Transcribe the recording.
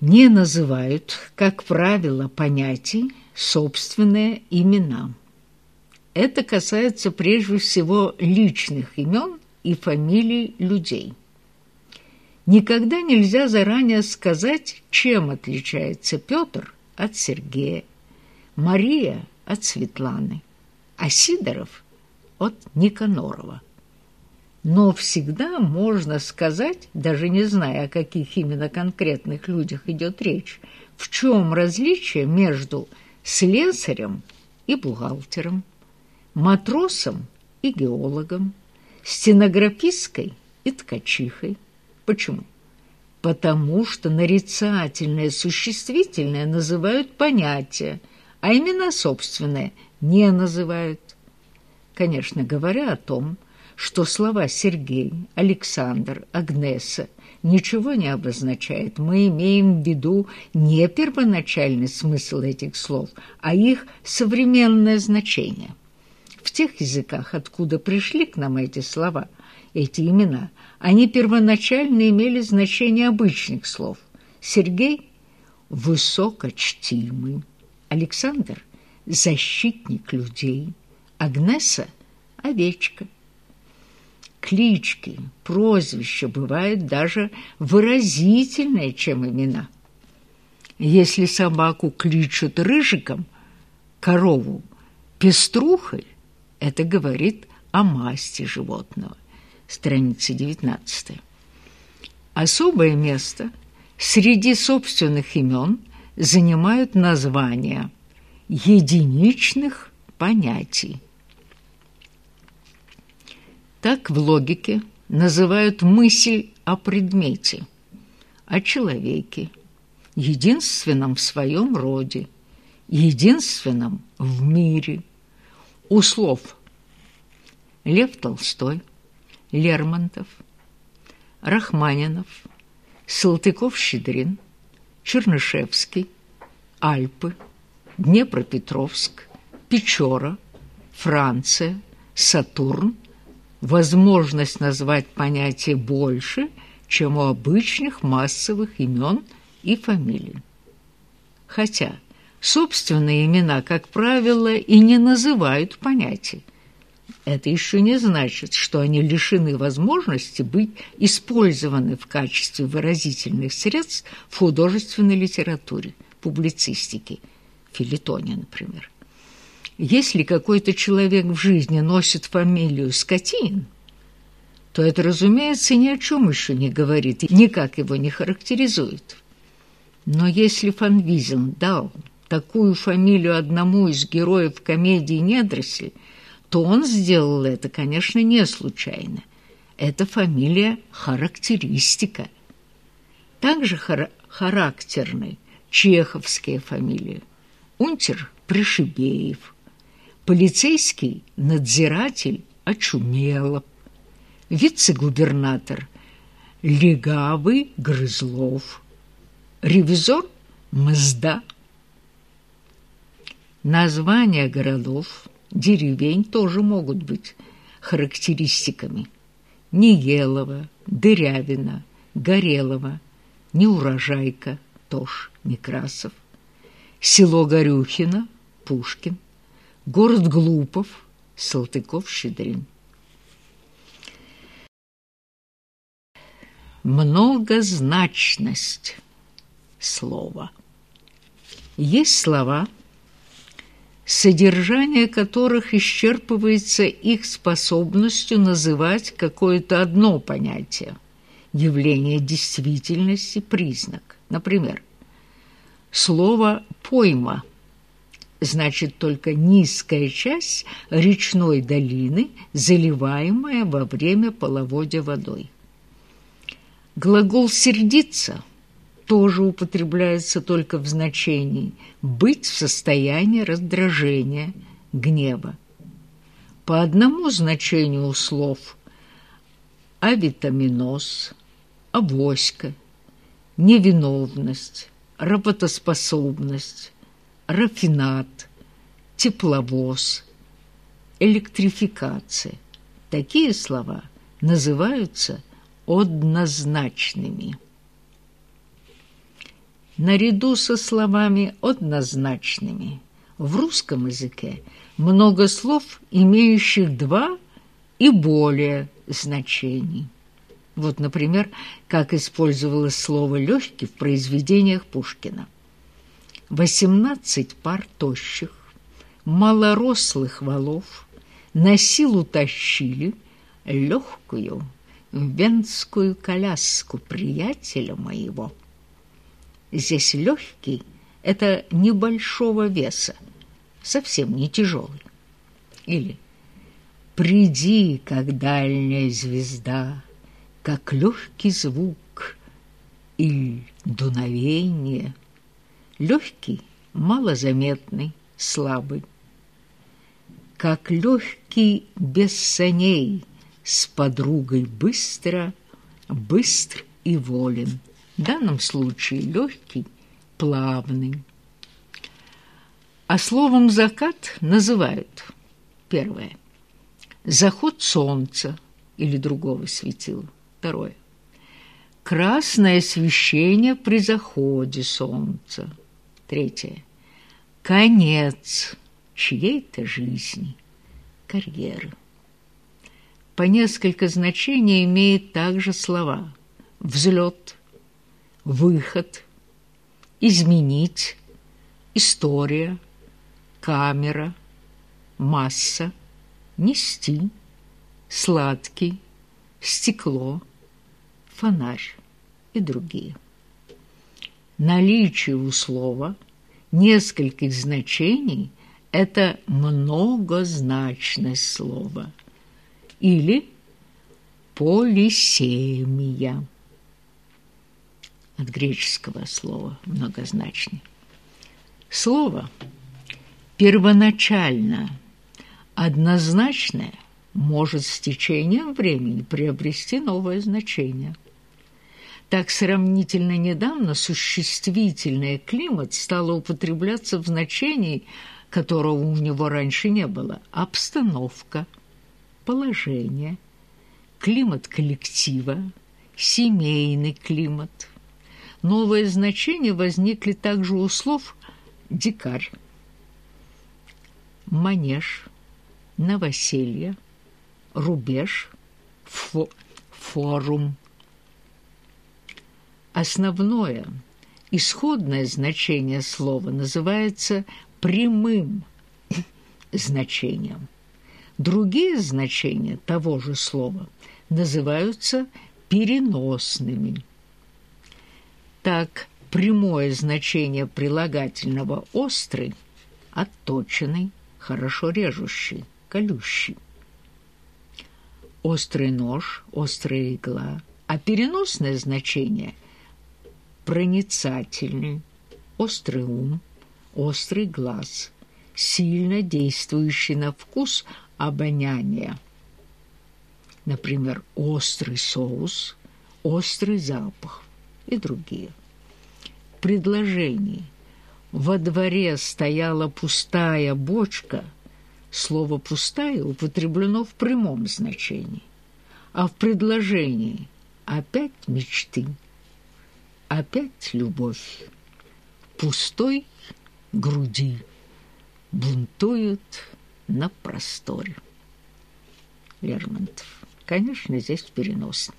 не называют, как правило, понятий собственные имена. Это касается прежде всего личных имен и фамилий людей. Никогда нельзя заранее сказать, чем отличается Петр от Сергея, Мария от Светланы, а Сидоров от Никанорова. Но всегда можно сказать, даже не зная, о каких именно конкретных людях идет речь, в чем различие между слесарем и бухгалтером, матросом и геологом, стенографисткой и ткачихой. Почему? Потому что нарицательное существительное называют понятия, а имена собственные не называют. Конечно, говоря о том, что слова Сергей, Александр, Агнеса ничего не обозначает. Мы имеем в виду не первоначальный смысл этих слов, а их современное значение. В тех языках, откуда пришли к нам эти слова, эти имена, они первоначально имели значение обычных слов. Сергей – высокочтимый, Александр – защитник людей, Агнеса – овечка клички, прозвища бывают даже выразительнее, чем имена. Если собаку кличут рыжиком, корову пеструхой, это говорит о масти животного. Страница 19. Особое место среди собственных имен занимают названия единичных понятий. Так в логике называют мысль о предмете, о человеке, единственном в своем роде, единственном в мире. У слов Лев Толстой, Лермонтов, Рахманинов, Салтыков-Щедрин, Чернышевский, Альпы, Днепропетровск, Печора, Франция, Сатурн, возможность назвать понятие больше, чем у обычных массовых имен и фамилий. Хотя собственные имена, как правило, и не называют понятий. Это еще не значит, что они лишены возможности быть использованы в качестве выразительных средств в художественной литературе, публицистике, филитоне, например. Если какой-то человек в жизни носит фамилию Скотин, то это, разумеется, ни о чем еще не говорит и никак его не характеризует. Но если Фанвизин дал такую фамилию одному из героев комедии «Недросль», то он сделал это, конечно, не случайно. Это фамилия характеристика. Также хар характерны чеховские фамилии. Унтер Пришибеев, полицейский надзиратель Очумелов, вице-губернатор Легавый Грызлов, ревизор Мзда. Названия городов, деревень тоже могут быть характеристиками. Нигелова, Дырявина, Горелова, Неурожайка, Тош, Некрасов, село Горюхино, Пушкин, Город Глупов, Салтыков-Щедрин. Многозначность слова. Есть слова, содержание которых исчерпывается их способностью называть какое-то одно понятие, явление действительности, признак. Например, слово «пойма» – значит только низкая часть речной долины, заливаемая во время половодья водой. Глагол «сердиться» тоже употребляется только в значении «быть в состоянии раздражения, гнева». По одному значению слов авитаминоз, авоська, невиновность, работоспособность, рафинат, тепловоз, электрификация. Такие слова называются однозначными. наряду со словами однозначными. В русском языке много слов, имеющих два и более значений. Вот, например, как использовалось слово «легкий» в произведениях Пушкина. «Восемнадцать пар тощих, малорослых валов на силу тащили легкую венскую коляску приятеля моего». Здесь легкий – это небольшого веса, совсем не тяжелый. Или «Приди, как дальняя звезда», как легкий звук и дуновение, легкий, малозаметный, слабый, как легкий без саней, с подругой быстро, быстр и волен. В данном случае легкий, плавный. А словом «закат» называют первое – заход солнца или другого светила. Второе. Красное освещение при заходе солнца. Третье. Конец чьей-то жизни, карьеры. По несколько значений имеет также слова «взлет», «выход», «изменить», «история», «камера», «масса», «нести», «сладкий», «стекло», фонарь и другие. Наличие у слова нескольких значений – это многозначность слова или полисемия от греческого слова многозначный. Слово первоначально однозначное может с течением времени приобрести новое значение – так сравнительно недавно существительное «климат» стало употребляться в значении, которого у него раньше не было – обстановка, положение, климат коллектива, семейный климат. Новые значения возникли также у слов «дикарь», «манеж», «новоселье», «рубеж», фо «форум», Основное, исходное значение слова называется прямым значением. Другие значения того же слова называются переносными. Так, прямое значение прилагательного «острый» – отточенный, хорошо режущий, колющий. Острый нож, острая игла, а переносное значение проницательный, острый ум, острый глаз, сильно действующий на вкус обоняния. Например, острый соус, острый запах и другие. Предложение. Во дворе стояла пустая бочка. Слово «пустая» употреблено в прямом значении. А в предложении опять мечты – Опять любовь. Пустой груди бунтуют на просторе. Лермонтов. Конечно, здесь переносный.